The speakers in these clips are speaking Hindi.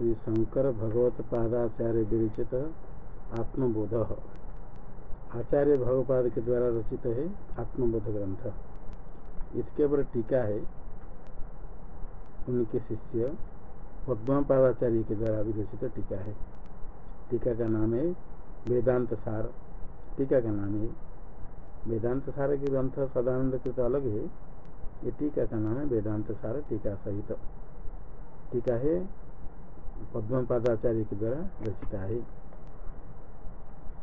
श्री शंकर भगवत पादाचार्य विरचित आत्मबोध। आचार्य भगवपाद के द्वारा रचित है आत्मबोध ग्रंथ। इसके ऊपर टीका है। उनके शिष्य पद्मापादाचार्य के द्वारा विरचित टीका है। टीका का नाम है वेदांत सार। टीका का नाम है वेदांत सार के ग्रंथ सदानंद के तो अलग है। ये टीका का नाम है वेदांत सार टीका सहित। टीका है पद्मपादाचार्य के द्वारा रचिता है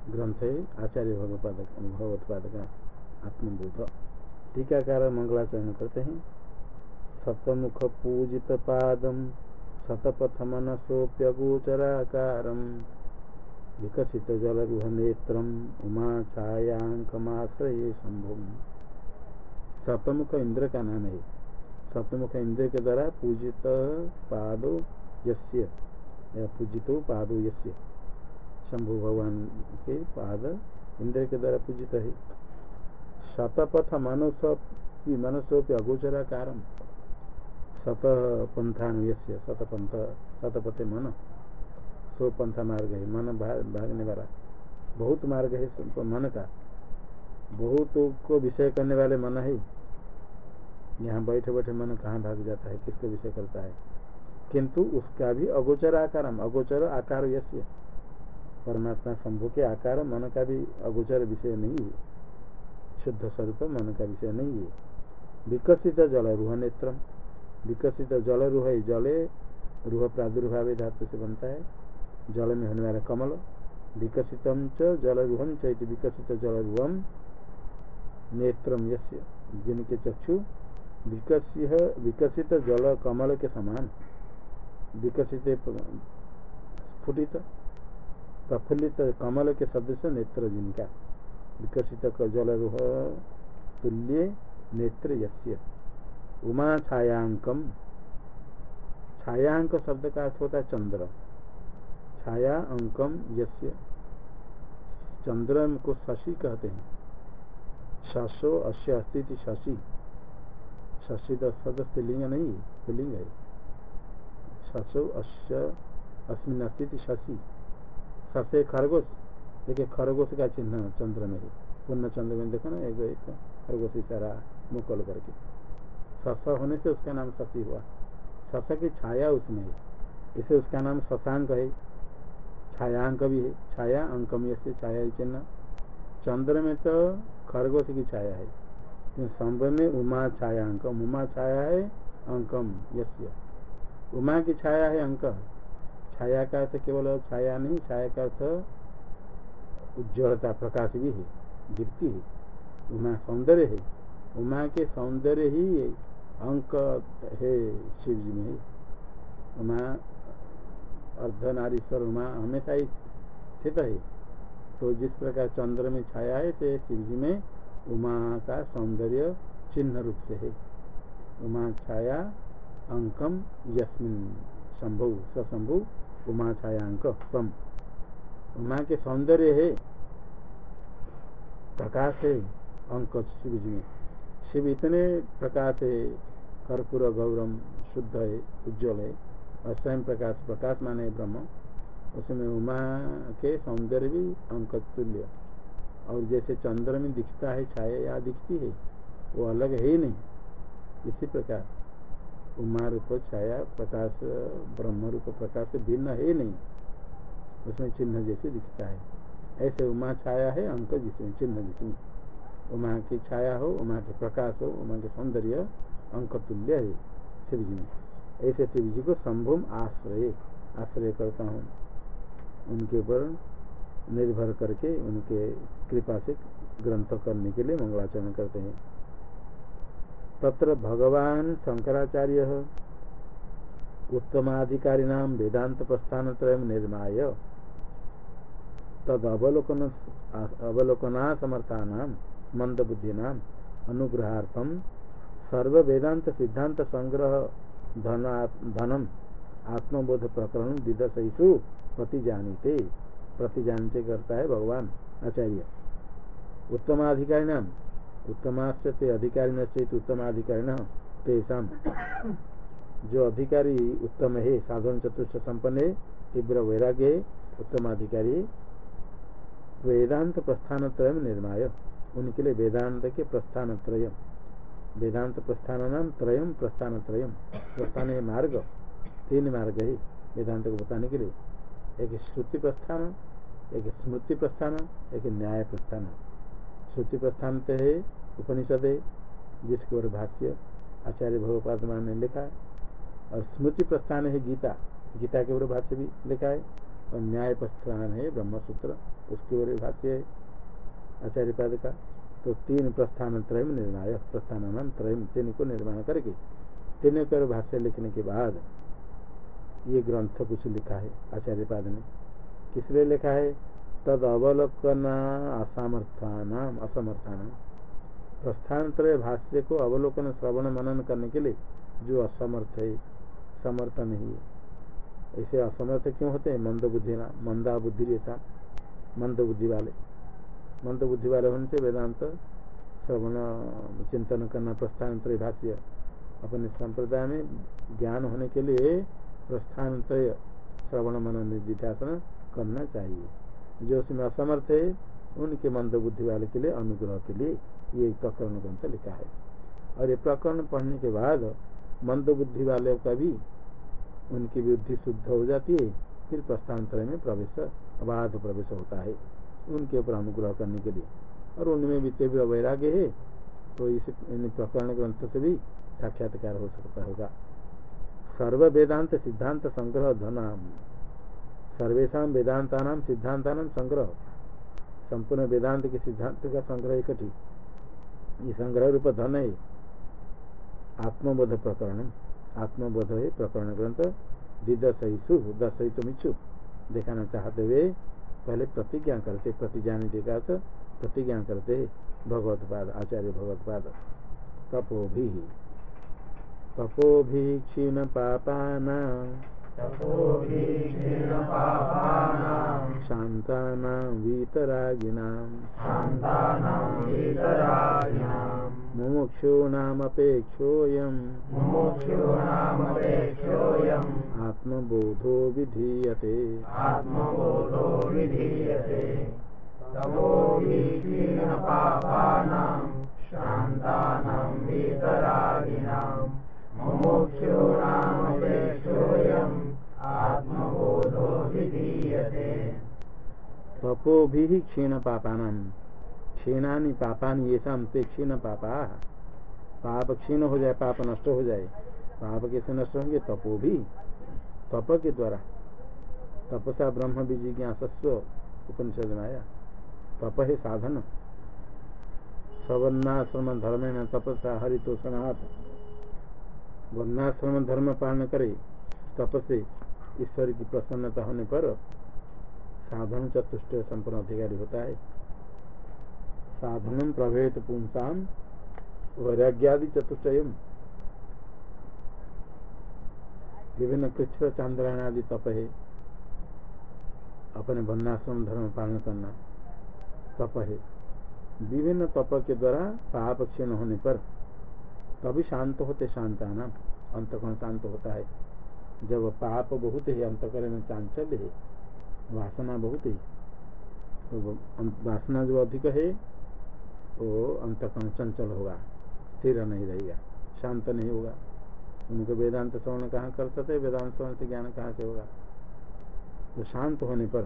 ग्रंथ है आचार्य भगवपाद भगवत्पाद का आत्मबोध। टीकाकार मंगलाचरण करते हैं। सतमुख पूजित पादम शतपथ मनसोप्यगोचराकारम विकसित जलरुह नेत्र उमा छायांकमाश्रय शंभुम सतमुख इंद्र का नाम है। सतमुख इंद्र के द्वारा पूजित पादो यस्य पूजितो पादो यस्य। शंभु भगवान के पाद इंद्र के द्वारा पूजित है। शतपथ मनुष्य मनुष्योपि अगोचराकारम शत पंथानुयस्य शतपंथ शतपथे मन। सो पंथा मार्ग है, मन भागने वाला। बहुत मार्ग है मन का। बहुत को विषय करने वाले मन है। यहाँ बैठे बैठे मन कहाँ भाग जाता है, किसको विषय करता है? किंतु उसका भी अगोचर आकार अगोचर आकार यश्य परमात्मा शंभु के आकार, मन का भी अगोचर विषय नहीं है। शुद्ध स्वरूप मन का विषय नहीं है। विकसित जल रूह नेत्र विकसित जल रूह जले, रूह प्रादुर्भाव धातु से बनता है। जल में होने वाला कमल विकसित जल रूहम चैत विकसित जल रूहम नेत्रम जिनके चक्षु विकसित जल कमल के समान। विकसित स्फुटित, प्रफुल्लित कमल के सदृश नेत्र जिनका विकसित जल रूह तुल्य नेत्र यस्य उमा छायांकम। छायांक शब्द का अर्थ होता है चंद्र। छाया अंकम यस्य। चंद्र को शशि कहते हैं। शशो अश्य अस्थिति शशि। शशि तो सदस्य लिंग नहीं पुलिंग है। अश्य अस्मिन अस्थिति शशि। ससे खरगोश। देखिए, खरगोश का चिन्ह चंद्र में पूर्ण चंद्र में देखो ना, एक एक खरगोश इशारा मुकल करके। सस होने से उसका नाम शशि हुआ। सस की छाया उसमें है। इसे उसका नाम शशांक है। छायांक भी है। छाया अंकम से छाया चिन्ह। चंद्र में तो खरगोश की छाया है। संभ में उमा छाया अंकम। उमा छाया है अंकम यश्य उमा की छाया है अंक। छाया का अर्थ केवल छाया नहीं, छाया का अर्थ उज्ज्वलता, प्रकाश भी है, दीप्ति है। उमा सौंदर्य है। उमा के सौंदर्य ही अंक है शिव जी में। उमा अर्धनारीश्वर उमा हमेशा ही स्थित है। तो जिस प्रकार चंद्र में छाया है तो शिव जी में उमा का सौंदर्य चिन्ह रूप से है। उमा छाया अंकम यस्मिन शंभु सशंभु उमा छाया अंक सम उमा के सौंदर्य है। प्रकाश है, अंक शिव में। शिव इतने प्रकाश है, कर्पूर, गौरम, शुद्ध है, उज्जवल है, और स्वयं प्रकाश प्रकाश माने ब्रह्म। उसमें उमा के सौंदर्य भी अंक तुल्य। और जैसे चंद्र में दिखता है, छाया या दिखती है, वो अलग है ही नहीं। इसी प्रकार। उमा रूप छाया, प्रकाश ब्रह्म रूप प्रकाश भिन्न है नहीं। उसमें चिन्ह जैसे दिखता है। ऐसे उमा छाया है, अंक जिसमें चिन्ह जिसमें उमा की छाया हो, उमा के प्रकाश हो, उमा के सौंदर्य, अंक तुल्य है शिव जी में। ऐसे शिव जी को संभुम आश्रय आश्रय करता हूँ। उनके ऊपर निर्भर करके उनके कृपा से ग्रंथ करने के लिए मंगलाचरण करते हैं। तत्र भगवान शंकराचार्य उत्तमाधिकारी नाम वेदांत प्रस्थान निर्माय तद अवलोकन अवलोकना समर्था नाम मंद बुद्धि नाम अनुग्रहार्थम सर्व वेदांत सिद्धांत संग्रह धनम आत्मबोध प्रकरण विदसु प्रतिजानीते। प्रतिजानते करता है भगवान आचार्य। उत्तमाधिकारी नाम उत्तमाश्च ते अधिकारी नश्चित उत्तमाधिकारी न तेषा जो अधिकारी उत्तम है, साधन चतुष्ट संपन्न है, तीव्र वैराग्य है उत्तम अधिकारी वेदांत प्रस्थान त्रय निर्माय। उनके लिए वेदांत के प्रस्थान त्रय वेदांत प्रस्थान नाम त्रयम प्रस्थान त्रयम प्रस्थान है मार्ग। तीन मार्ग है वेदांत को बताने के लिए। एक श्रुति प्रस्थान, एक स्मृति प्रस्थान, एक न्याय प्रस्थान। श्रुति प्रस्थान है उपनिषद है जिसके ओर भाष्य आचार्य भगवपाद ने लिखा और स्मृति प्रस्थान है गीता। गीता के ओर भाष्य भी लिखा है। और न्याय प्रस्थान है ब्रह्मसूत्र, उसके ओर भाष्य है आचार्य पद का। तो तीन प्रस्थान त्रयम निर्माण प्रस्थान नाम त्रयम, तीन को निर्माण करके, तीन कर भाष्य लिखने के बाद ये ग्रंथ कुछ लिखा है आचार्य पाद ने। किस लिखा है? तद अवलोकना असामर्थान असमर्थान प्रस्थान त्रय भाष्य को अवलोकन श्रवण मनन करने के लिए जो असमर्थ है, समर्थ नहीं है। ऐसे असमर्थ क्यों होते हैं? मंद बुद्धि मंदा बुद्धि ऐसा मंद बुद्धि वाले। मंद बुद्धि वाले होने से वेदांत श्रवण, चिंतन करना प्रस्थान भाष्य, अपने संप्रदाय में ज्ञान होने के लिए प्रस्थान श्रवण मनन निधिध्यासन करना चाहिए। जो उसमें असमर्थ है, उनके मंद बुद्धि वाले के लिए, अनुग्रह के लिए ये प्रकरण ग्रंथ लिखा है। और ये प्रकरण पढ़ने के बाद मंद बुद्धि वाले का भी उनकी बुद्धि शुद्ध हो जाती है, फिर प्रस्थानतर में प्रवेश, अबाध प्रवेश होता है, उनके ऊपर अनुग्रह करने के लिए। और उनमें भी तीव्र वैराग्य है तो इस इन प्रकरण ग्रंथ से भी साक्षात्कार हो सकता होगा। सर्व वेदांत सिद्धांत संग्रह धनाम। सर्वेशा वेदांता सिद्धांता संग्रह। संपूर्ण वेदांत के सिद्धांत का संग्रह इकट्ठी ये संग्रह रूप धन है। आत्मबोध प्रकरण, आत्मबोध है प्रकरण ग्रंथ दिदसु तुम मिच्छु दिखाना चाहते हुए पहले प्रतिज्ञा करते, प्रतिज्ञान देखा तो प्रतिज्ञा करते भगवत पाद आचार्य भगवत पाद तपो भी तपो भी क्षीण पापाना। शान्तानां वीतरागिणां मुमुक्षूणामपेक्षोऽयम्। आत्मबोधो विधीयते विधीयते शान्तानां वीतरागिणां मुमुक्षूणामपेक्षोऽयम्। तपो भी क्षीण पापान क्षीणानी पापानी ये ते क्षीण पापा पाप क्षीण हो जाए, पाप नष्ट हो जाए। पाप कैसे नष्ट होंगे? तपो भी तप के द्वारा। तपसा ब्रह्म विजिज्ञासस्व उपनिषद में आया तप है साधन। सवर्णाश्रम धर्म में तपसा हरितोषणात्। वर्णाश्रम धर्म पालन करे। तप से ईश्वर की प्रसन्नता होने पर साधन चतुष्ट संपूर्ण अधिकारी होता है। साधन प्रभेद पुंसाम वैराग्यादि चतुष्ट विभिन्न कृष्ण चांद्रायण आदि तप है। अपने वर्णाश्रम धर्म पालन करना तप है। विभिन्न तप के द्वारा पाप क्षीण होने पर तभी शांत होते शांता नाम अंतकोण शांत होता है। जब पाप बहुत है, अंतकरण में चांचल्य है, वासना बहुत है तो वासना जो अधिक है, वो अंतकरण चंचल होगा, स्थिर नहीं रहेगा, शांत नहीं होगा। उनको वेदांत श्रवण कहाँ कर सकते वेदांत श्रवण से ज्ञान कहाँ से होगा? तो शांत होने पर,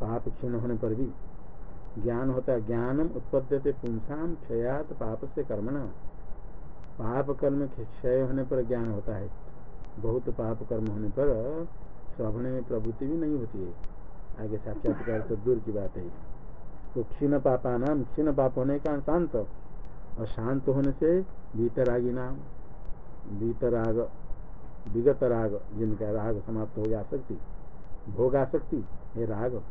पाप क्षीण होने पर भी, ज्ञान होता है, ज्ञानम उत्पद्यते पुंसाम क्षयात पाप से कर्मणा पाप कर्म क्षय होने पर ज्ञान होता है। बहुत पाप कर्म होने पर श्रवण में प्रवृत्ति भी नहीं होती है। आगे साक्षात्कार तो दूर की बात है। तो क्षीण पापा नाम, क्षीण पाप होने का शांत। और शांत होने से भीतरागी नाम भीतराग विगत राग, जिनका राग समाप्त हो गया आसक्ति भोग आसक्ति है राग।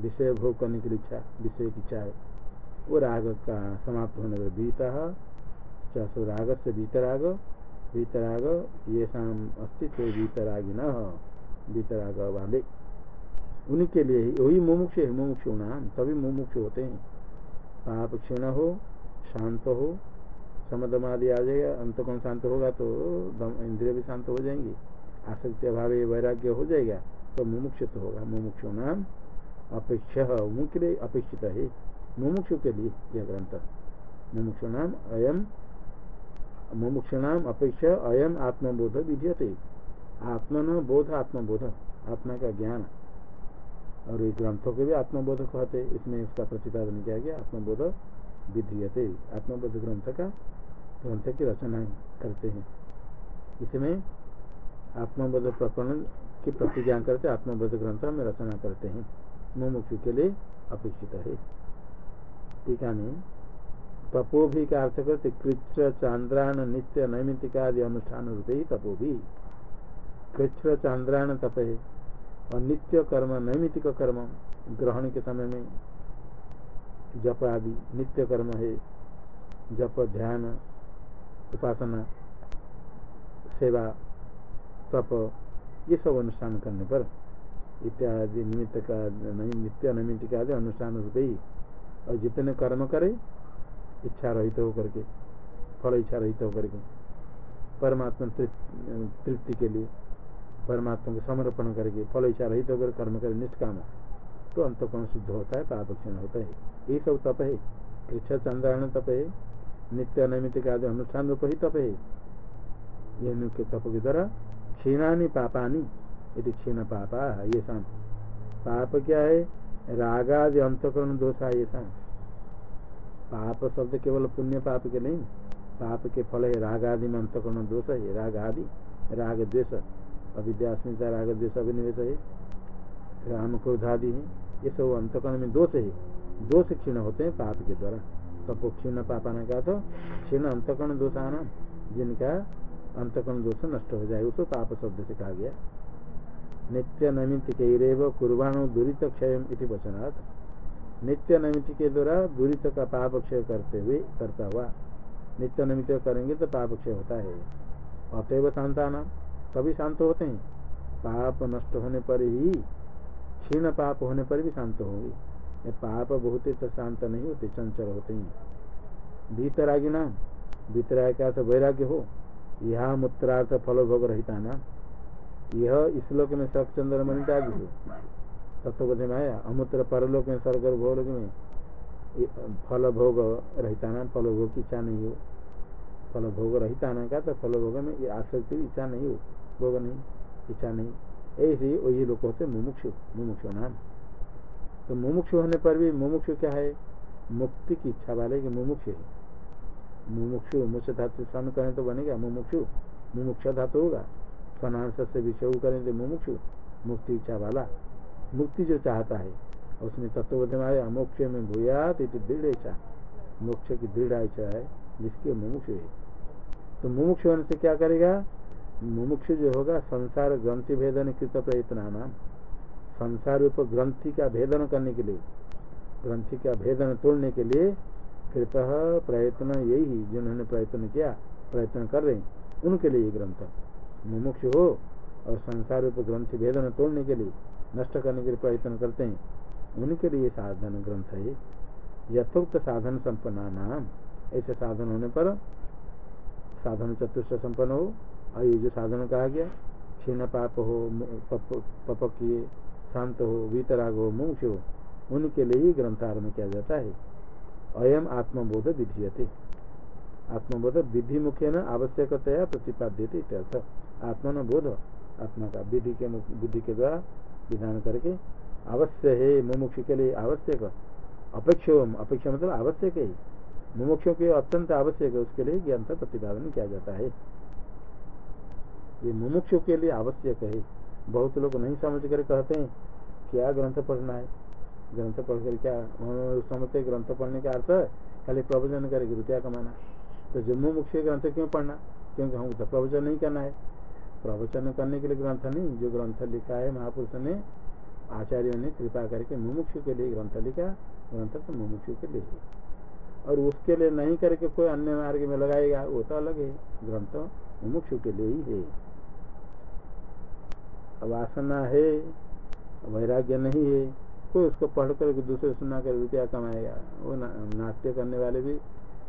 विषय भोग करने की इच्छा, विषय की इच्छा वो राग का समाप्त होने पर बीता राग से भीतराग वीतराग ये शाम अस्तित्व वीतरागी न वीतराग वाले। उनके लिए ही, वही मुमुक्ष है, मुमुक्ष नाम, तभी मुमुक्ष होते हैं। पाप क्षीण हो, शांत हो समदम आदि आ जाएगा अंतकोण शांत होगा तो इंद्रिय भी शांत हो जाएँगे। आसक्ति अभाव वैराग्य हो जाएगा तो मुमुक्षित होगा। मुमुक्षु नाम अपेक्षा लिए अपेक्षित है। मुमुक्ष के लिए यह ग्रंथ। मुमुक्ष नाम अयम मुमुक्षु नाम अपेक्षा अयम आत्मबोध विधीयते आत्मन बोध, आत्मबोध, आत्मा का ज्ञान। और ये ग्रंथों के भी आत्मबोध कहते इसमें इसका प्रतिपादन किया गया, आत्मबोध विधीयते। आत्मबोध ग्रंथ का, ग्रंथ की रचना करते हैं। इसमें आत्मबोध प्रकरण की प्रतिज्ञा करते, आत्मबोध ग्रंथ में रचना करते हैं। मुमुक्षु के लिए अपेक्षित है। टीका में तपो भी का अर्थ करते कृष्ण चांद्रायण नित्य नैमितिक आदि अनुष्ठान रूपे ही तपो भी कृष्ण चांद्रायण तप है और नित्य कर्म नैमितिक कर्म ग्रहण के समय में जप आदि नित्य कर्म है। जप, ध्यान, उपासना, सेवा, तप, ये सब अनुष्ठान करने पर इत्यादि निमित्त का नित्य नैमित्तिक आदि अनुष्ठान रूप ही। और जितने कर्म करे इच्छा रहित होकर के, फल इच्छा रहित होकर के, परमात्मा तृप्ति के लिए, परमात्मा को समर्पण करके, फल इच्छा रहित होकर कर्म करे, निष्काम तो अंतकोण शुद्ध होता है पाप क्षीण होता है। ये सब तप है। कृष्ण चंद्रायण तप है। नित्य नैमित आदि अनुष्ठान रूप ही तप है। ये तप के द्वारा क्षीणानी पापानी यदि क्षीण पापा, ये शाम पाप क्या है? रागादि अंतकरण दोषा ये शाम पाप शब्द केवल पुण्य पाप के नहीं, पाप के फल है राग आदि में अंतकरण दोष है, राग आदि, राग द्वेष, अविद्यास्मिता राग द्वेष अभिनिवेश है, राम क्रोधादि है, ये सब अंतकरण में दोष है, दोष क्षीण होते हैं पाप के द्वारा। तब क्षीण पापाना का तो क्षीण अंतकरण दोष आना जिनका अंतकरण दोष नष्ट हो जाए उसको पाप शब्द से कहा गया। नित्य नमित के कुर्बाणु दुरीत क्षय वचनार्थ नित्य नमित के द्वारा दुरीत का पाप क्षय करते हुए करता हुआ नित्य नमित करेंगे तो पाप क्षय होता है। अतएव शांताना, तभी शांत होते हैं। पाप नष्ट होने पर ही, क्षीण पाप होने पर भी शांत होंगे। ये पाप बहुत ही तो शांत नहीं होते, चंचल होते हैं। भीतरागी नाम भीतराग का तो वैराग्य हो? यह मूत्रार्थ फलोभोग रहता ना। यह इस लोक में सब चंद्र मनिता भी हो। तत्वबोध में आया अमूत्र परलोक में, स्वर्ग भोग में फल भोग रहता ना फल भोग की इच्छा नहीं हो। फल भोग रहता ना का तो फल भोग में आसक्ति, इच्छा नहीं हो। भोग नहीं, इच्छा नहीं। ऐसे वही लोग होते मुमुक्षु मुमुक्षु नाम। तो मुमुक्षु होने पर भी मुमुक्षु क्या है? मुक्ति की इच्छा वाले की मुमुक्षु है। मुमुक्षु मुख्य धातु सन करें तो बनेगा मुमुक्षु। मुमुक्ष धातु होगा। सनांश से विषय करें तो मुमुक्षु। मुक्ति इच्छा वाला। मुक्ति जो चाहता है उसमें तत्वबोध में आया मोक्ष में भूयात दृढ़ इच्छा मोक्ष की दृढ़ इच्छा है, जिसके मुमुक्ष है। तो मुमुक्ष होने से क्या करेगा? मुमुक्ष जो होगा, संसार ग्रंथि भेदन कृत प्रयत्न नाम संसार रूप ग्रंथि का भेदन करने के लिए, ग्रंथि का भेदन तोड़ने के लिए कृत प्रयत्न यही, जिन्होंने प्रयत्न किया, प्रयत्न कर रहे उनके लिए ग्रंथ। मुमुक्ष हो और संसार रूप ग्रंथि भेदन तोड़ने के लिए नष्ट करने के लिए प्रयत्न करते हैं। उनके लिए साधन ग्रंथ है। यथोक्त साधन संपन्ना नाम। ऐसे साधन होने पर साधन चतुष्ट संपन्न हो। और ये जो साधन कहा गया, क्षीण पाप हो, पप किए शांत हो, वीतराग हो मुंश हो, उनके लिए ही ग्रंथ आरंभ किया जाता है। अयम आत्मबोध विधीयते। आत्मबोध विधि मुख्य न आवश्यकतया आत्मा न बोध आत्मा का विधि के बुद्धि के द्वारा विधान करके अवश्य है, मुमुक्ष के लिए आवश्यक। अपेक्ष, अपेक्षा मतलब आवश्यक है। मुमुक्षों के अत्यंत आवश्यक है, उसके लिए ग्रंथ प्रतिपादन किया जाता है। ये मुमुक्षु के लिए आवश्यक है। बहुत लोग नहीं समझ कर कहते हैं, क्या ग्रंथ पढ़ना है? ग्रंथ पढ़ कर क्या समझते ग्रंथ पढ़ने का अर्थ खाली प्रवचन करेगी रुपया कमाना। तो जो मुमुक्ष ग्रंथ क्यों पढ़ना? क्योंकि हमको तो प्रवचन नहीं करना है। प्रवचन करने के लिए ग्रंथ नहीं जो ग्रंथ लिखा है महापुरुष ने आचार्यों ने कृपा करके मुमुक्षु के लिए ग्रंथ लिखा ग्रंथ तो मुमुक्षु के लिए और उसके लिए नहीं करके कोई अन्य मार्ग में लगाएगा वो तो अलग है ग्रंथ मुमुक्षु के लिए ही है। वासना है वैराग्य नहीं है कोई उसको पढ़ कर दूसरे सुना कर रुपया कमाएगा वो ना, नाट्य करने वाले भी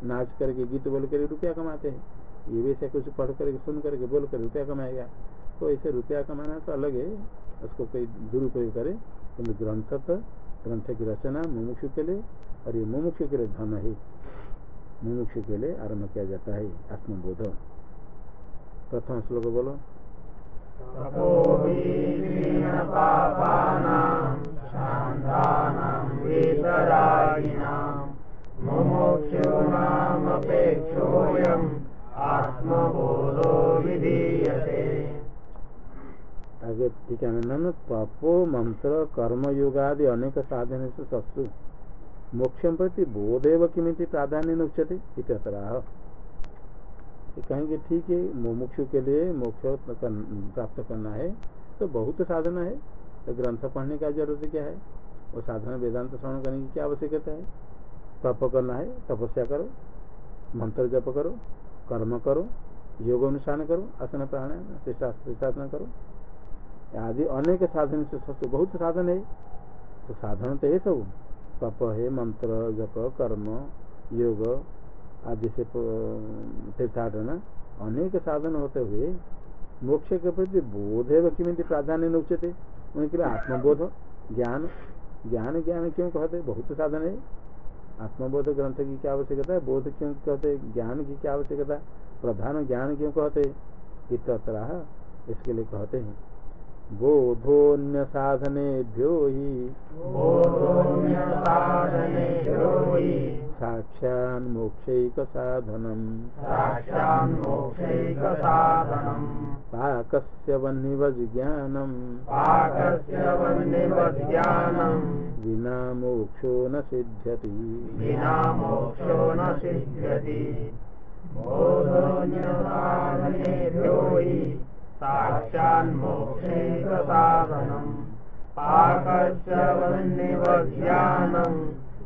नाच करके गीत बोल कर रुपया कमाते हैं। ये वैसे कुछ पढ़ करके सुन करके बोल कर रुपया कमाएगा। तो ऐसे रुपया कमाना तो अलग है। उसको कोई दुरुपयोग करे किन्तु ग्रंथ तो ग्रंथ की रचना मुमुक्षु के लिए, और ये मुमुक्षु के लिए धन है। मुमुक्षु के लिए आरंभ किया जाता है, आत्मबोध। प्रथम श्लोक बोलो। आत्मबोधो विधीयते। आगे ठीक है न तपो मंत्र, कर्म योगादि अनेक साधन से सत्सु। मोक्ष प्रति बोधेव किमित प्राधान्य उच्यते इतराह कहेंगे, ठीक है मुमुक्षु के लिए मोक्ष प्राप्त करना है तो बहुत साधना है। तो ग्रंथ पढ़ने का ज़रूरत क्या है? वो साधना वेदांत श्रवण करने की क्या आवश्यकता है? तप करना है, तपस्या करो, मंत्र जप करो कर्म करो योग अनुष्ठान करो, आसन प्राणायाम शिष्टासन करो। आदि अनेक साधन से सबसे बहुत साधन है। तो साधन तो है सब तप है, मंत्र, जप, कर्म, योग आदि से तीर्थाटन, अनेक साधन होते हुए मोक्ष के प्रति बोध है किमित प्राधान्य न उच्चते। उनके लिए आत्मबोध, ज्ञान ज्ञान ज्ञान क्यों कहते बहुत साधन है। आत्मबोध ग्रंथ की क्या आवश्यकता है? बोध क्यों कहते ज्ञान की क्या आवश्यकता प्रधान ज्ञान क्यों कहते इतना इसके लिए कहते हैं। बोधोन्य साधनेभ्यो हि। साक्षान्मोक्षैक साधनम् पाकस्य वह्निवज्ञानम्। विना मोक्षो न सिद्ध्यति। विना मोक्षो न सिद्ध्यति।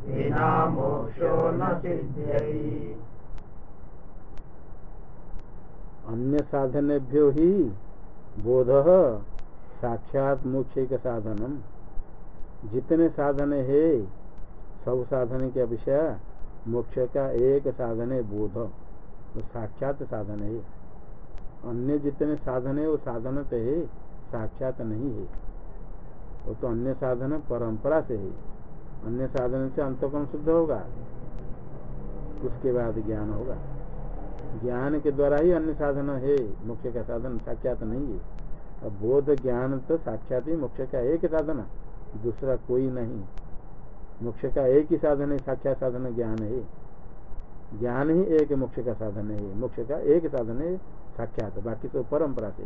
विना मोक्षो न सिद्ध्यति। अन्य साधनेभ्यो ही बोध साक्षात मोक्ष का साधनम जितने साधन है, सब साधन के अपेक्षा मोक्ष का एक साधन है बोध। वो साक्षात साधन है अन्य जितने साधन है, वो साधन तो है, साक्षात नहीं है। वो तो अन्य साधन परंपरा से है। अन्य साधन से अंतकम शुद्ध होगा, उसके बाद ज्ञान होगा। ज्ञान के द्वारा ही अन्य साधन है, मोक्ष का साधन साक्षात नहीं है। अब बोध ज्ञान तो साक्षात ही मोक्ष का एक साधन, दूसरा कोई नहीं। मोक्ष का एक ही साधन है, साक्षात साधन ज्ञान है। ज्ञान ही एक मोक्ष का साधन है। मोक्ष का एक साधन है साक्षात। बाकी तो परंपरा से।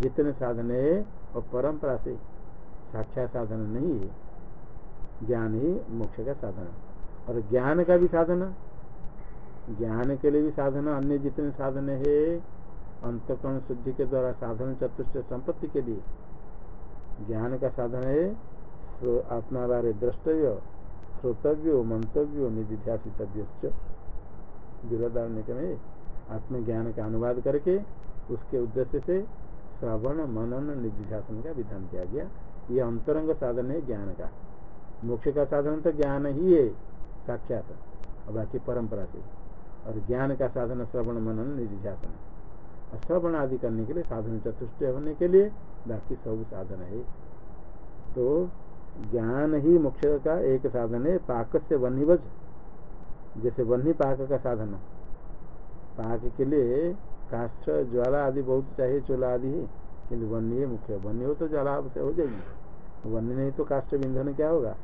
जितने साधन है, वो परंपरा से। साक्षात साधन नहीं है। ज्ञान ही मोक्ष का साधन। और ज्ञान का भी साधन। ज्ञान के लिए भी साधन। अन्य जितने साधन है, अंतकरण शुद्धि के द्वारा साधन, चतुष्ट संपत्ति के लिए। ज्ञान का साधन है तो आत्मा बारे द्रष्टव्य, श्रोतव्यो, मंतव्यो निधिध्यासितव्य विरोधारण्य में आत्मज्ञान का अनुवाद करके उसके उद्देश्य से श्रवण मनन निधिध्यासन का विधान किया गया। ये अंतरंग साधन है ज्ञान का। मोक्ष का साधन तो ज्ञान ही है, साक्षात। और बाकी परंपरा से। और ज्ञान का साधन श्रवण मनन निधिध्यासन श्रवण आदि करने के लिए साधन चतुष्ट होने के लिए बाकी सब साधन है। तो ज्ञान ही मोक्ष का एक साधन है पाक से वन्यवज जैसे वन्य पाक का साधन। पाक के लिए काष्ठ, ज्वाला आदि बहुत चाहिए, चोला आदि है। किन्तु वन्य मुख्य वन्य हो तो ज्वाला से हो जाएगी। वन्य नहीं तो काष्ठ बिंधन क्या होगा?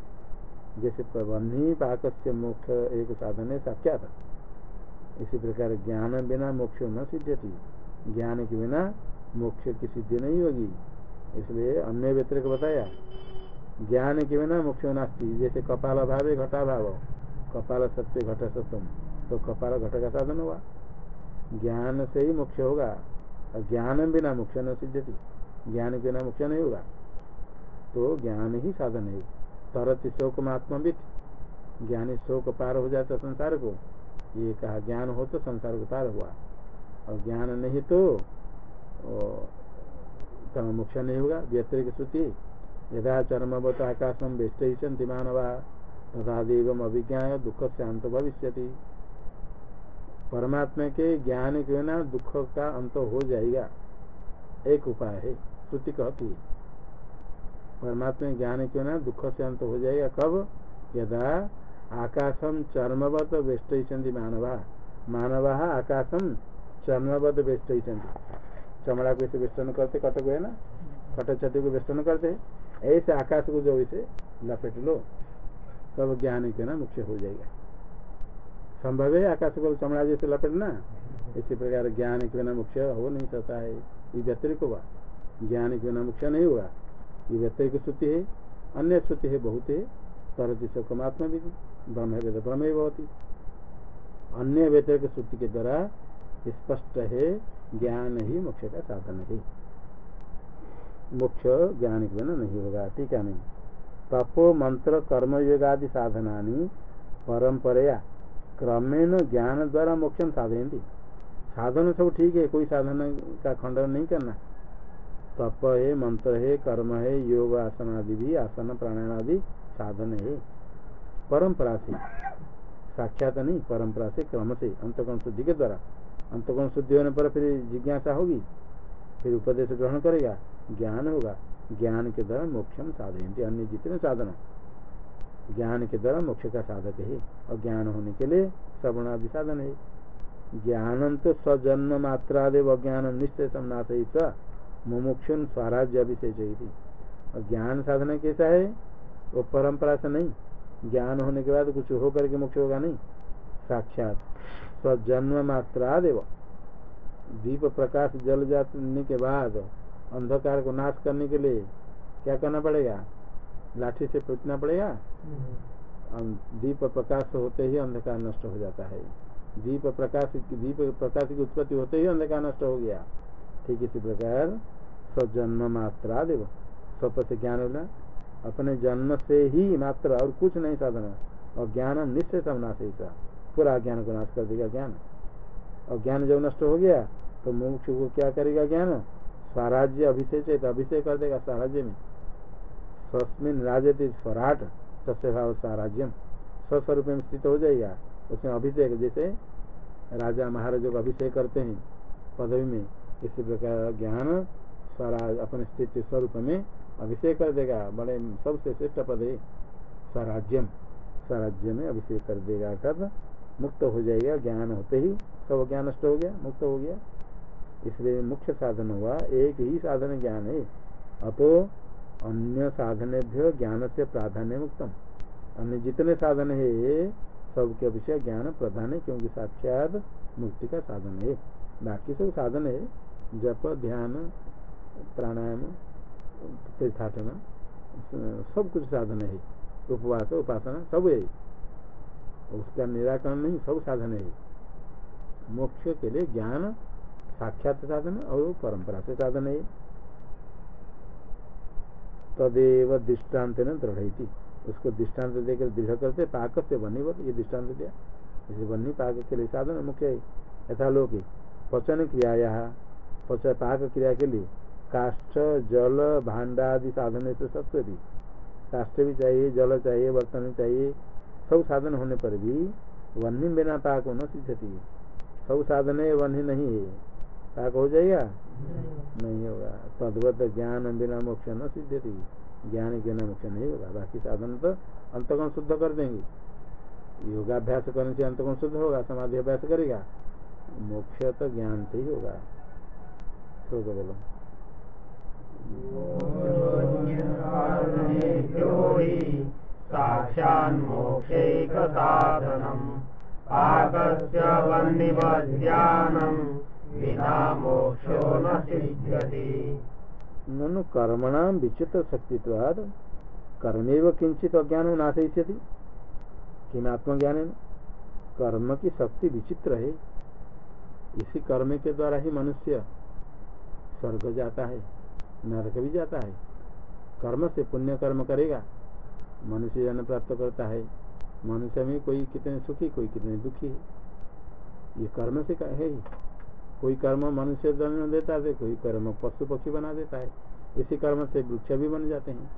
जैसे वन्य पाक से मुख्य एक साधन है, साक्षात। इसी प्रकार ज्ञान बिना मोक्ष न सिद्धति ज्ञान के बिना मोक्ष की सिद्धि नहीं होगी। इसलिए अन्य व्यतिरिक बताया। ज्ञान के बिना मोक्ष नास्ती। जैसे कपाल भाव है घटा भाव कपाल सत्य घट सत्यम तो कपाल घट का साधन हुआ। ज्ञान से ही मोक्ष होगा। और ज्ञान बिना मोक्ष न सिद्धति ज्ञान बिना मोक्ष नहीं होगा। तो ज्ञान ही साधन है। तरत शोक आत्मविद ज्ञानी शोक पार हो जाता संसार को। ये कहा ज्ञान हो तो संसार को पार हुआ। और ज्ञान नहीं तो मोक्ष नहीं होगा। व्यतिरिक श्रुति। यदा चरमवत आकाशम वेष्ट ही मानवा। तथा देवम अभिज्ञा दुख शांत भविष्य परमात्मा के ज्ञान के बिना दुख का अंत हो जाएगा। एक उपाय है, श्रुति कहती है। परमात्मा ज्ञान के बिना दुख से अंत हो जाएगा कब? यदा आकाशम चर्मवत वेष्ट मानवा। मानवा आकाशम चर्मवत वेष्ट चमड़ा को इसे वेष्टन करते, कटक है ना? कटक छटी को वेष्टन करते ऐसे आकाश को जो इसे लपेट लो, तब ज्ञान के ना मुख्य हो जाएगा। संभव है आकाश को चमड़ा जैसे लपेटना? इसी प्रकार ज्ञान के बिना मुख्य हो नहीं सकता है। ये व्यतिरिक होगा ज्ञान के बिना मुख्य नहीं होगा ये व्यतिरिक श्रुति है, अन्य श्रुति है बहुत है तरति सकमात्मा विधि ब्रह्म वेद ब्रह्म होती अन्य व्यतिरिक श्रुति के द्वारा स्पष्ट है, ज्ञान ही मोक्ष का साधन है। मोक्ष ज्ञान के बिना नहीं होगा, ठीक है नहीं? तपो मंत्र कर्म योग आदि साधना परंपरया क्रमेण ज्ञान द्वारा मोक्षम साधयती साधन सब ठीक है, कोई साधन का खंडन नहीं करना। तप है, मंत्र है, कर्म है, योग, आसन आदि भी, आसन, प्राणायाम आदि साधन है। परंपरा से। साक्षात नहीं, परंपरा से, क्रम से अंतकोण शुद्धि के द्वारा। अंतकोण शुद्धि होने पर फिर जिज्ञासा होगी। फिर उपदेश ग्रहण करेगा, ज्ञान होगा। ज्ञान के द्वारा मोक्षम साधयती अन्य जितने साधन ज्ञान के द्वारा मोक्ष का साधक है और ज्ञान होने के लिए श्रवणादि साधन है। ज्ञानम तो स्वजन्म मात्रादेव अज्ञान निश्चय समनाशित मुमुक्षुन स्वराज्य अभिषेच और ज्ञान साधन कैसा है? वो परंपरा से नहीं। ज्ञान होने के बाद कुछ होकर के मोक्ष होगा नहीं। साक्षात स्वजन्म मात्रादेव दीप प्रकाश जल जाने के बाद अंधकार को नाश करने के लिए क्या करना पड़ेगा? लाठी से पीटना पड़ेगा। दीप प्रकाश होते ही अंधकार नष्ट हो जाता है। दीप प्रकाश दीप प्रकाश की उत्पत्ति होते ही अंधकार नष्ट हो गया। ठीक इसी प्रकार स्वजन्म मात्रा देव स्वप से ज्ञान होना। अपने जन्म से ही मात्र और कुछ नहीं साधन। और ज्ञान निश्चय सब नाश ऐसा पूरा ज्ञान को नाश कर देगा ज्ञान। और ज्ञान जब नष्ट हो गया तो मोक्ष को क्या करेगा ज्ञान? स्वराज्य अभिषेक अभिषेक कर देगा स्वराज्य में। स्वस्मिन राजति स्वराट सस्य भाव स्वराज्यम स्वस्वरूप में स्थित हो जाएगा। उसमें अभिषेक, जैसे राजा महाराजों को अभिषेक करते हैं, पदवी में, इसी प्रकार ज्ञान स्वराज अपने स्थित स्वरूप में अभिषेक कर देगा। बड़े सबसे श्रेष्ठ पद है स्वराज्यम स्वराज्य में अभिषेक कर देगा तब मुक्त हो जाएगा, ज्ञान होते ही सब ज्ञान नष्ट हो गया, मुक्त हो गया। इसलिए मुख्य साधन हुआ, एक ही साधन ज्ञान है। अतो अन्य साधने ज्ञान से प्राधान्य मुक्तम अन्य जितने साधन है सबके विषय ज्ञान प्रधान है, क्योंकि साक्षात मुक्ति का साधन है। बाकी सब साधन है, जप, ध्यान, प्राणायाम, तीर्थाटन, सब कुछ साधन है। उपवास, उपासना सब है। उसका निराकरण नहीं, सब साधन है। मोक्ष के लिए ज्ञान साक्षात साधन और परंपरा से साधन है। तदेव दृष्टांत न दृढ़ उसको दृष्टांत देकर दृढ़ करते, पाक से बनी वो ये दृष्टांत दिया। इसे बनी पाक के लिए साधन मुख्य यथा लोग पचन क्रिया पच पाक क्रिया के लिए काष्ठ, जल भांडा आदि साधन से सबसे भी। काष्ठ भी चाहिए, जल चाहिए, बर्तन चाहिए, सब साधन होने पर भी वन्य बिना पाक होना सिद्धति सब साधन वन्य नहीं है। पाक हो जाएगा? नहीं होगा। तद्वत ज्ञान बिना मोक्ष न सिद्ध थी। ज्ञान के बिना मोक्ष नहीं होगा। बाकी साधन तो अंतगुण शुद्ध कर देंगे। योगाभ्यास करने से अंतगुण शुद्ध होगा समाधि अभ्यास करेगा। मोक्ष तो ज्ञान से ही होगा। श्लोक बोलो। आगस्य वह्निवज्ञानम् ननु कर्मणाम विचित्र शक्तित्वाद कर्मेव किंचित अज्ञान नाशयति किम आत्मज्ञान कर्म की शक्ति विचित्र है। इसी कर्म के द्वारा ही मनुष्य स्वर्ग जाता है, नरक भी जाता है। कर्म से पुण्य कर्म करेगा। मनुष्य जन प्राप्त करता है। मनुष्य में कोई कितने सुखी, कोई कितने दुखी है। ये कर्म से है ही। कोई कर्म मनुष्य जन्म देता है, कोई कर्म पशु पक्षी बना देता है। इसी कर्म से वृक्ष भी बन जाते हैं।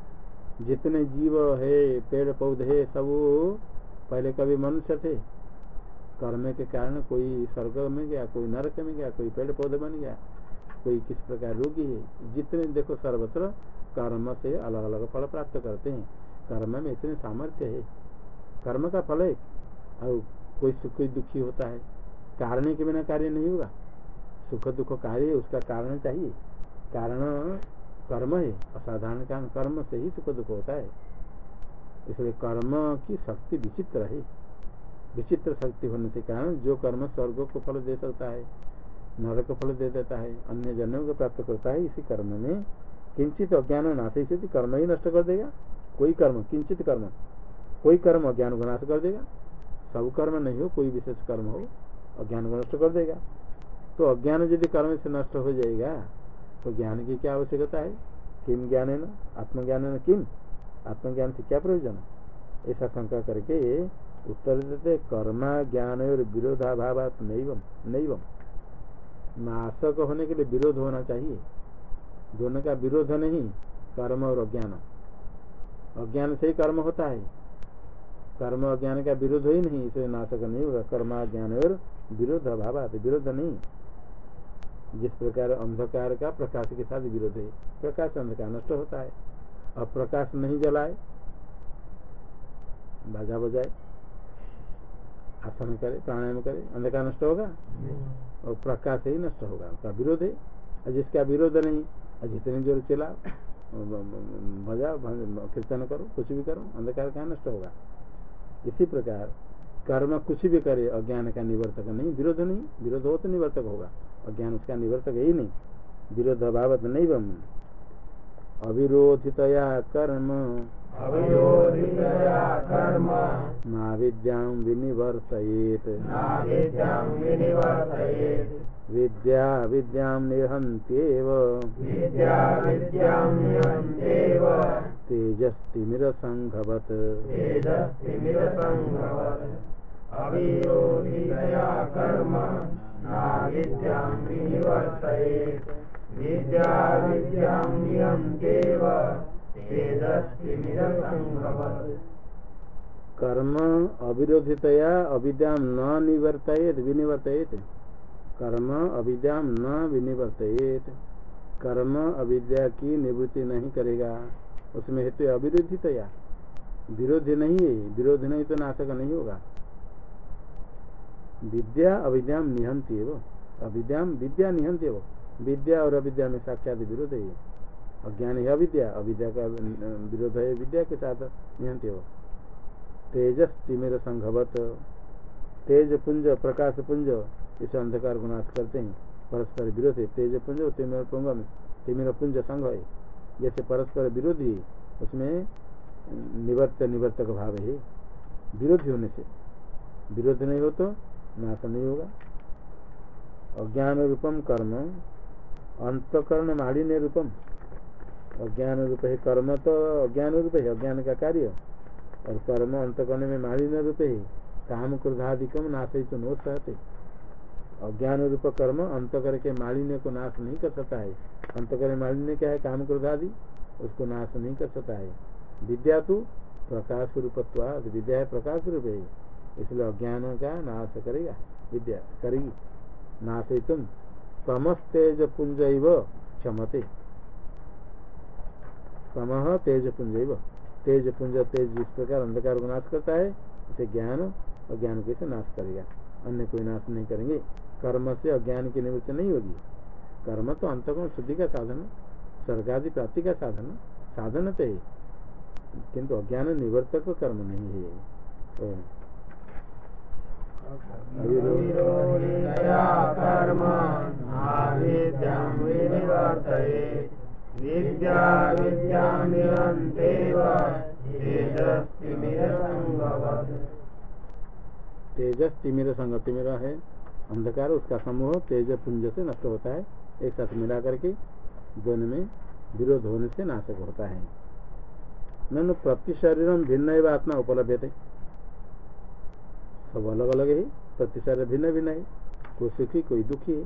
जितने जीव है, पेड़ पौधे सब पहले कभी मनुष्य थे। कर्म के कारण कोई स्वर्ग में गया, कोई नरक में गया, कोई पेड़ पौधे बन गया, कोई किस प्रकार रोगी है। जितने देखो सर्वत्र कर्म से अलग अलग फल प्राप्त करते हैं। कर्म में इतने सामर्थ्य है। कर्म का फल है। और कोई सुख दुखी होता है। कारण के बिना कार्य नहीं होगा। सुख दुख कार्य उसका कारण चाहिए। कारण कर्म है, असाधारण कारण कर्म से ही सुख दुख होता है। इसलिए कर्म की शक्ति विचित्र है। विचित्र शक्ति होने के कारण जो कर्म स्वर्ग को फल दे सकता है, नरक को फल दे देता है, अन्य जन्मों को प्राप्त करता है, इसी कर्म में किंचित अज्ञान नाश से कर्म ही नष्ट कर देगा। कोई कर्म, किंचित कर्म, कोई कर्म अज्ञान को नाश कर देगा। सब कर्म नहीं हो, कोई विशेष कर्म हो, अज्ञान को नष्ट कर देगा। तो अज्ञान यदि कर्म से नष्ट हो जाएगा तो ज्ञान की क्या आवश्यकता है? किम ज्ञान है ना आत्मज्ञान है ना किम? आत्मज्ञान से क्या प्रयोजन? ऐसा शंका करके उत्तर देते, कर्मा ज्ञान और विरोधाभाव नैवम नाशक होने के लिए विरोध होना चाहिए। दोनों का विरोध नहीं, कर्म और अज्ञान। अज्ञान से ही कर्म होता है। कर्म अज्ञान का विरोध ही नहीं, इसे नाशक नहीं होगा। कर्मा ज्ञान और विरोध अभाव विरोध नहीं। जिस प्रकार अंधकार का प्रकाश के साथ विरोध है प्रकाश अंधकार नष्ट होता है। और प्रकाश नहीं जलाए बाजा बजाए आसन करे प्राणायाम करे अंधकार नष्ट होगा? और प्रकाश ही नष्ट होगा उसका विरोध है। और जिसका विरोध नहीं और जितने ज़ोर चला भजा कीर्तन करो कुछ भी करो अंधकार कहाँ नष्ट होगा? इसी प्रकार कर्म कुछ भी करे अज्ञान का निवर्तक नहीं विरोध नहीं विरोध हो तो निवर्तक होगा। अज्ञान उसका निवर्तक ही नहीं। विरोध अभावत नहीं बम अविरोधितया कर्म। अविरोधितया कर्म। नाविद्यां विनिवर्तयेत्। विद्या विद्यां निहन्त्येव। विद्या विद्यां नियन्त्येव तेजस्तिमिरसङ्घवत् अविरोधितया कर्म। कर्म अविरोधितया अविद्यां न निवर्तयेत, विनिवर्तयेत। कर्म अविद्यां न विनिवर्तयेत। कर्म अविद्या की निवृत्ति नहीं करेगा। उसमें हेतु अविरोधितया। विरोधी नहीं है, विरोध नहीं तो नाशक नहीं होगा। विद्या अविद्याम निहंती है वो अविद्याम विद्या निहंती वो विद्या और अविद्या में साक्षात विरोध है अज्ञान है अविद्या अविद्या का विरोध है विद्या के साथ निहंती हो तेजस तिमिर संघवत। तेज पुंज, प्रकाश पुंज, इस अंधकार को नाश करते हैं। परस्पर विरोध है। तेज पुंज और तिमिर पुंग में तिमिर पुंज संघ है। जैसे परस्पर विरोधी, उसमें निवर्त निवर्तक भाव है। विरोधी होने से। विरोध नहीं हो तो नाश नहीं होगा। अज्ञान रूपम कर्म, अंतकरण मालिन्य रूपम। अज्ञान रूप है कर्म तो अज्ञान रूप है, अज्ञान का कार्य। और कर्म अंतकरण में मालिन्य रूप है, काम क्रोधाधिकम नाश ही तो नो सहते अज्ञान रूप कर्म अंतकर के मालिन्य को नाश नहीं कर सकता है। अंतकर मालिन्य क्या है? काम क्रोधादि, उसको नाश नहीं कर सकता है। विद्या तो प्रकाश रूपत्वाद विद्या है प्रकाश रूप है। इसलिए अज्ञान का नाश करेगा। विद्या करेगी। नाश तुम तमस्तेज पुंज क्षमते। तम तेज पुंज तेज पुंज, तेज जिस प्रकार अंधकार को नाश करता है, उसे ज्ञान अज्ञान को इसे नाश करेगा। अन्य कोई नाश नहीं करेंगे। कर्म से अज्ञान की निवृत्ति नहीं होगी। कर्म तो अंतगुण शुद्धि का साधन स्वर्गादि प्राप्ति का साधन साधन तो है। किंतु अज्ञान निवर्तक कर्म नहीं है। तेजस तिमिर संग तिमिर है। अंधकार उसका समूह तेज पुंज से नष्ट होता है। एक साथ मिला करके दोनों में विरोध होने से नाशक होता है। ननु प्रति शरीर भिन्न एवं आत्मा उपलब्ध है सब अलग अलग है प्रति शरीर भिन्न भिन्न है। कोई सुखी, कोई दुखी है।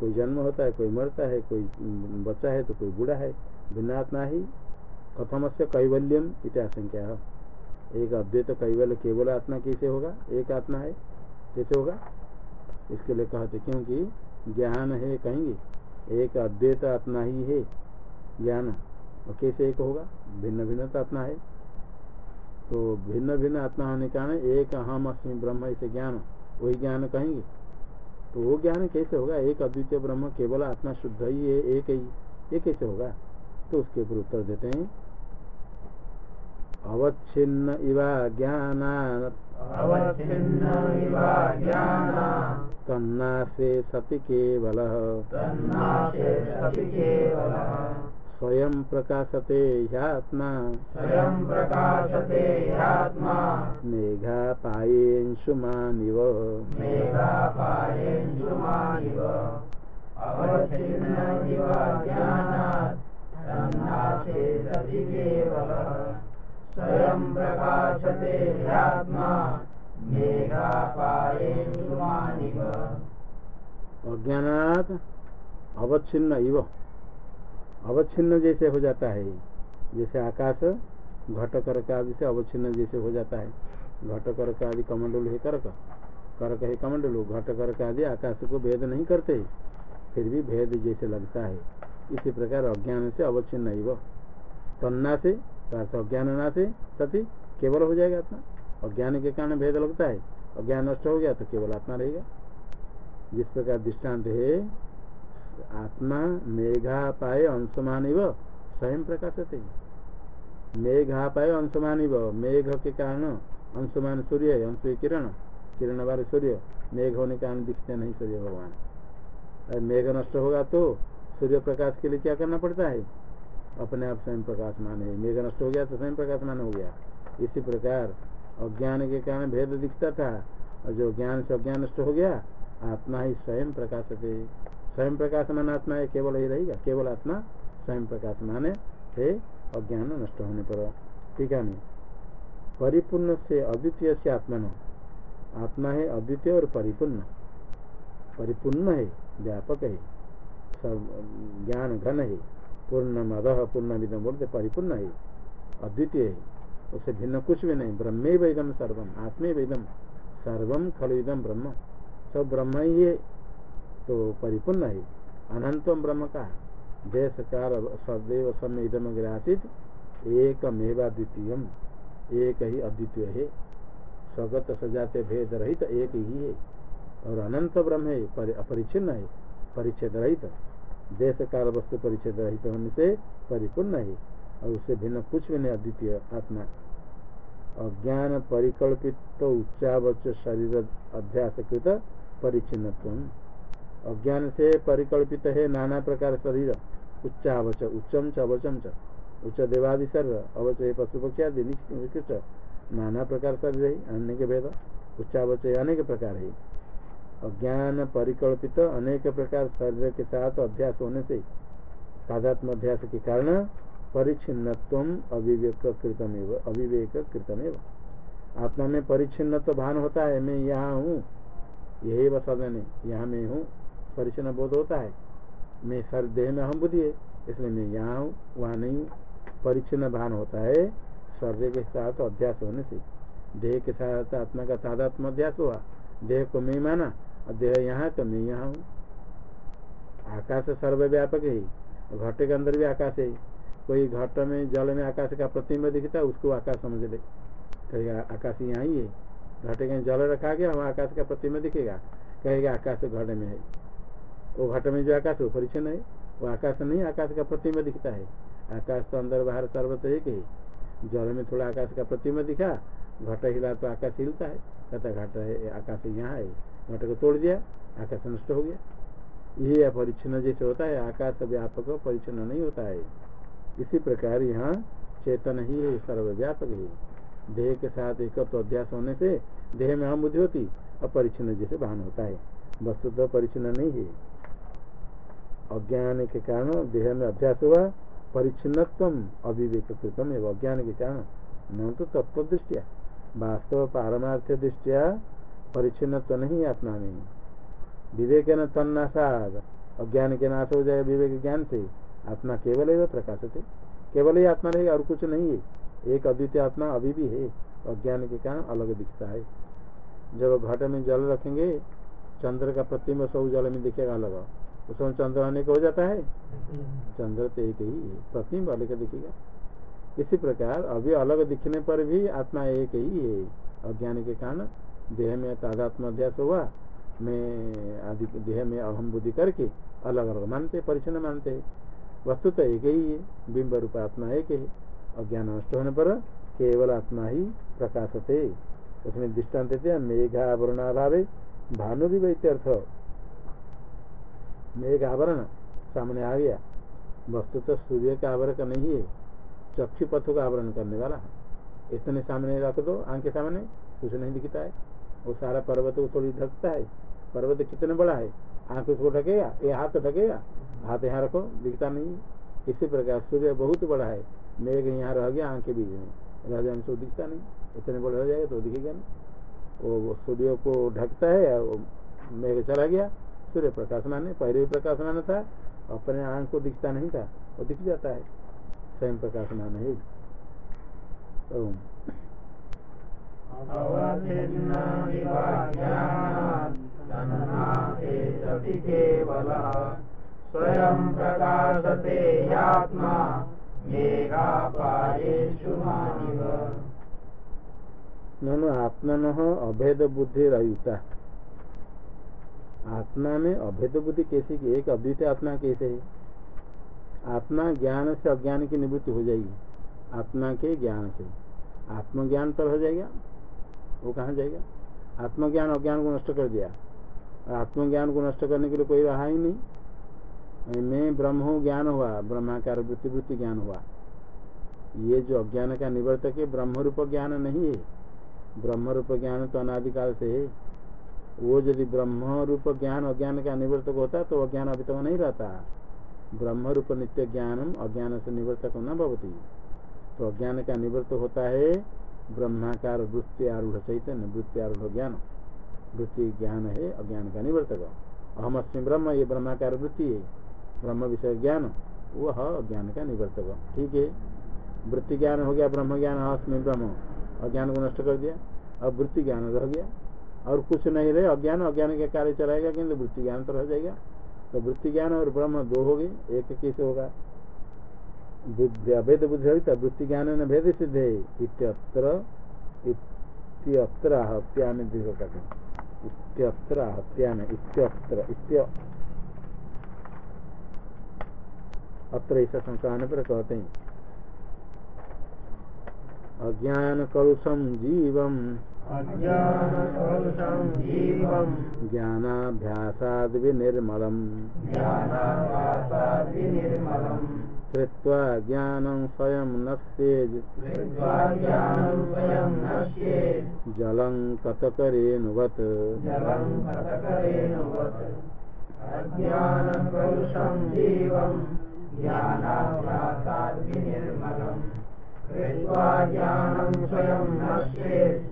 कोई जन्म होता है, कोई मरता है, कोई बच्चा है तो कोई बूढ़ा है। भिन्न आत्मा ही। कथम से कैवल्यम है एक अद्वैत कैवल्य केवल आत्मा कैसे होगा? एक आत्मा है। कैसे होगा? इसके लिए कहते क्योंकि ज्ञान है कहेंगे। एक अद्वैत आत्मा ही है ज्ञान। और कैसे एक होगा? भिन्न भिन्न तो आत्मा है। तो भिन्न भिन्न आत्मा होने के कारण एक अहम अस्मी ब्रह्म ऐसे ज्ञान वही ज्ञान कहेंगे। तो वो ज्ञान कैसे होगा? एक अद्वितीय ब्रह्म केवल आत्मा शुद्ध ही है एक ही। ये कैसे होगा? तो उसके ऊपर उत्तर देते हैं। अवच्छिन्न इवा ज्ञान। अवच्छिन्न इव ज्ञाना। तन्नासे सति केवल। तन्नाशे सति केवलः। स्वयं प्रकाशते ह्यात्मा। स्वयं प्रकाशते ह्यात्मा। मेघापायेंशुमानिव मेघापायेन्दुमानिव अवच्छिन्न इव ज्ञानात्। तन्नाशे सति केवलः स्वयं प्रकाशते ह्यात्मा। मेघापायेन्दुमानिव अज्ञानात अवच्छिन्न इव। अवच्छिन्न जैसे हो जाता है। जैसे आकाश घट करक आदि से अवच्छिन्न जैसे हो जाता है। घट करक आदि कमंडल है करक। करक है कमंडल। घट करक आदि आकाश को भेद नहीं करते। फिर भी भेद जैसे लगता है। इसी प्रकार अज्ञान से अवच्छिन्न इव तन्ना से अर्थात अज्ञान ना से सती केवल हो जाएगा आत्मा। अज्ञान के कारण भेद लगता है। अज्ञान नष्ट हो गया तो केवल आत्मा रहेगा। जिस प्रकार दृष्टांत है आत्मा मेघा पाए अंशमान इव स्वयं प्रकाशते। मेघा पाए अंशमान इव मेघ के कारण अंशमान सूर्य है अंश किरण किरण वाले सूर्य, मेघ होने के कारण दिखते नहीं सूर्य भगवान। और मेघ नष्ट होगा तो सूर्य प्रकाश के लिए क्या करना पड़ता है? अपने आप स्वयं प्रकाशमान है। मेघ नष्ट हो गया तो स्वयं प्रकाशमान हो गया। इसी प्रकार अज्ञान के कारण भेद दिखता था। और जो ज्ञान से अज्ञान नष्ट हो गया, आत्मा ही स्वयं प्रकाशते। स्वयं प्रकाशमान आत्मा है, केवल ही रहेगा। केवल आत्मा स्वयं प्रकाशमान है, अज्ञान नष्ट होने पर। ठीक है परिपूर्ण से अद्वितीय से आत्मन आत्मा है अद्वितीय और परिपूर्ण। परिपूर्ण है, व्यापक है। सब ज्ञान घन है। पूर्ण मद पूर्ण विदम बोलते परिपूर्ण है। अद्वितीय है। उससे भिन्न कुछ भी नहीं। ब्रह्मे वेदम सर्वम। आत्मे वेदम सर्वम खलु ब्रह्म। सब ब्रह्म ही है। तो परिपूर्ण है। अनंतम ब्रह्म का देश काल सदैव समय इदम आसित एकमेवा द्वितीय एक ही अद्वितीय है। स्वगत सजाते भेद रहित तो एक ही है। और अनंत ब्रह्म है, परि- अपरिच्छिन्न है, परिच्छेद रहित। देश काल वस्तु परिच्छेद रहित होने से परिपूर्ण है, और उससे भिन्न कुछ भी नहीं अद्वितीय आत्मा। अज्ञान परिकल्पित तो उच्चावच शरीर अध्यास कृत परिचिन्न अज्ञान से परिकल्पित है नाना प्रकार शरीर। उच्चावच उच्चम च, अवचम च। उच्च देवादि शरीर, अवच है पशु पक्षी आदि निकृष्ट। नाना प्रकार शरीर है, अन्य भेद। उच्चावच है अनेक प्रकार है। अज्ञान परिकल्पित अनेक प्रकार शरीर के साथ अभ्यास होने से तादात्म अभ्यास के कारण परिच्छिन्नत्व अविवेक कृतमेव अविवेक कृतमेव आत्मा में परिच्छिन्न तो भान होता है, मैं यहाँ हूँ, यही बस सदन यहाँ मैं हूँ। परिच्छिन्न बोध होता है। मैं सर देह में हम बुद्धि है, इसलिए मैं यहाँ हूँ, वहाँ नहीं हूँ। परिच्छिन्न भान होता है, शरीर के साथ अध्यास होने से। देह के साथ आत्मा का तादात्म अध्यास हुआ। देह को मैं माना, और देह यहाँ तो मैं यहाँ हूँ। आकाश सर्वव्यापक है, घटे के अंदर भी आकाश है। कोई घट में, जल में आकाश का प्रतिबिंब दिखता उसको आकाश समझ ले। कहेगा आकाश यहाँ ही है। घटे के जल रखा गया, वहाँ आकाश का प्रतिबिंब दिखेगा। कहेगा आकाश घट में है। वो घट में जो आकाश वो परिचन्न है वो आकाश नहीं, आकाश का प्रतिबिंब दिखता है। आकाश तो अंदर बाहर सर्वत्र एक है। जल में थोड़ा आकाश का प्रतिबिंब दिखा, घट हिला तो आकाश हिलता है। कहता घट है, आकाश यहाँ है। घट को तोड़ दिया, आकाश नष्ट हो गया। ये परिच्छिन्न जैसे होता है, आकाश व्यापक परिच्छिन्न नहीं होता है। इसी प्रकार यहाँ चेतन ही है, सर्वव्यापक है। देह के साथ एक तो अध्यास होने से देह में हम बुद्धि होती और जैसे भान होता है। वस्तु तो परिच्छिन्न नहीं है। अज्ञान के कारण देह में अभ्यास हुआ, परिच्छिन्नत्व अविवेक कृतम है अज्ञान के कारण। न तो तत्व दृष्टिया वास्तव पारमार्थ दृष्टिया परिच्छिन्न तो नहीं आत्मा में विवेक न तन्नाशाद अज्ञान के नाश हो जाएगा विवेक ज्ञान से, आत्मा केवल है प्रकाश थे केवल ही आत्मा रहेगा, और कुछ नहीं है। एक अद्वितीय आत्मा अभी भी है अज्ञान के कारण अलग दिखता है। जब घट में जल रखेंगे, चंद्र का प्रतिम्ब सब जल में दिखेगा अलग। उसमें चंद्र अनेक हो जाता है। चंद्र तो एक ही प्रतिम्ब अलग दिखेगा। इसी प्रकार अभी अलग दिखने पर भी आत्मा एक ही है। अज्ञान के कारण देह में तादात्म अध्यास हुआ मैं आदि देह में अहम बुद्धि करके अलग अलग मानते परिचन्न मानते। वस्तु तो एक ही है बिंब रूप आत्मा एक है। अज्ञान नष्ट होने पर केवल आत्मा ही प्रकाशते। उसमें दृष्टांत थे मेघावरणाभावे भानु भी वैत्यर्थ। मेघ आवरण, सामने आ गया। वस्तु तो सूर्य का आवरण नहीं है, चक्षु पथों का आवरण करने वाला इतने सामने रख दो, आँख के सामने, कुछ नहीं दिखता है। वो सारा पर्वत को थोड़ी ढकता है। पर्वत कितने बड़ा है? आँख उसको ढकेगा, ये हाथ ढकेगा? हाथ यहाँ रखो, दिखता नहीं इसी प्रकार सूर्य बहुत बड़ा है। मेघ यहाँ रह गया, आँख के बीच में। रह जाने से दिखता नहीं। इतने बड़े रह जाएगा तो दिखेगा नहीं। वो सूर्य को ढकता है मेघ चला गया। सूर्य प्रकाशमान है पहले भी प्रकाशमान था अपने आँख को दिखता नहीं था वो दिख जाता है। स्वयं प्रकाशमान है ओम। स्वयं प्रकाशते मेघापायेषु ननु आत्मन अभेद बुद्धि रयुता आत्मा में अभेद बुद्धि कैसे की एक अद्वितीय आत्मा कैसे है? आत्मा ज्ञान से अज्ञान की निवृत्ति हो जाएगी। आत्मा के ज्ञान से। आत्मज्ञान पर हो जाएगा। वो कहाँ जाएगा? आत्मज्ञान अज्ञान को नष्ट कर दिया। आत्मज्ञान को नष्ट करने के लिए कोई रहा ही नहीं। मैं ब्रह्म हूँ, ज्ञान हुआ। ब्रह्माकार वृत्ति वृत्ति ज्ञान हुआ। ये जो अज्ञान का निवर्तक है ब्रह्म रूप ज्ञान नहीं है। ब्रह्म रूप ज्ञान तो अनादिकाल से है। वो यदि ब्रह्म रूप ज्ञान, अज्ञान का निवर्तक होता तो अज्ञान अभी तक नहीं रहता। ब्रह्म रूप नित्य ज्ञानम, अज्ञान से निवर्तक न भवती। तो अज्ञान का निवृत्त होता है ब्रह्माकार वृत्ति आरूढ़ चैतन्य, वृत्ति आरूढ़ ज्ञान। वृत्ति ज्ञान है, अज्ञान का निवर्तक। अहम अस्मी ब्रह्म, ये ब्रह्माकार वृत्ति है। ब्रह्म विषय ज्ञान, वह अज्ञान का निवर्तक। ठीक है? वृत्ति ज्ञान हो गया, ब्रह्म ज्ञान, अस्मी ब्रह्म। अज्ञान को नष्ट कर दिया। अब वृत्ति ज्ञान रह गया। और कुछ नहीं रहे, अज्ञान अज्ञान के कार्य चलाएगा किन्तु वृत्ति ज्ञान तो रह जाएगा। तो वृत्ति ज्ञान और ब्रह्म दो हो गए, एक कैसे होगा? अभेद बुद्धि होता वृत्ति ज्ञान न भेद सिद्ध। है इत्यत्र दीर्घ इत्यत्र इत्यत्र, इत्य। अत्र ऐसा पर कहते हैं। अज्ञान कलुषम जीवम। ज्ञानाभ्यासाद विनिर्मलम कृत्वा ज्ञानं स्वयं नश्येज जलं कतकरेणुवत् ज्ञानाभ्यासाद् विनिर्मलम् कृत्वा ज्ञानं स्वयं नश्येत्।